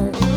magkasama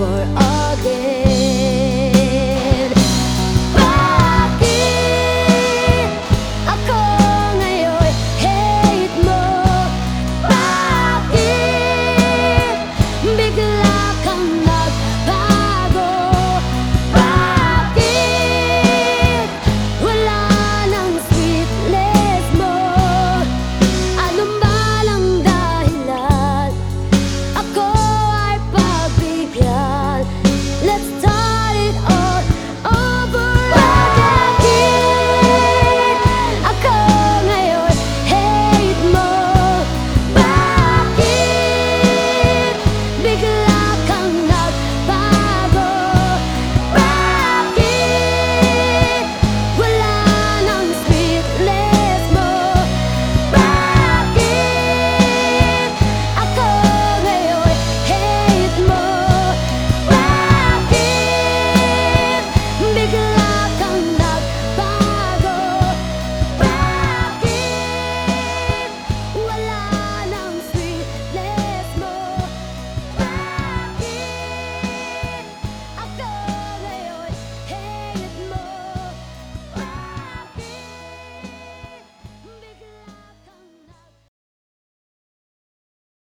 all over again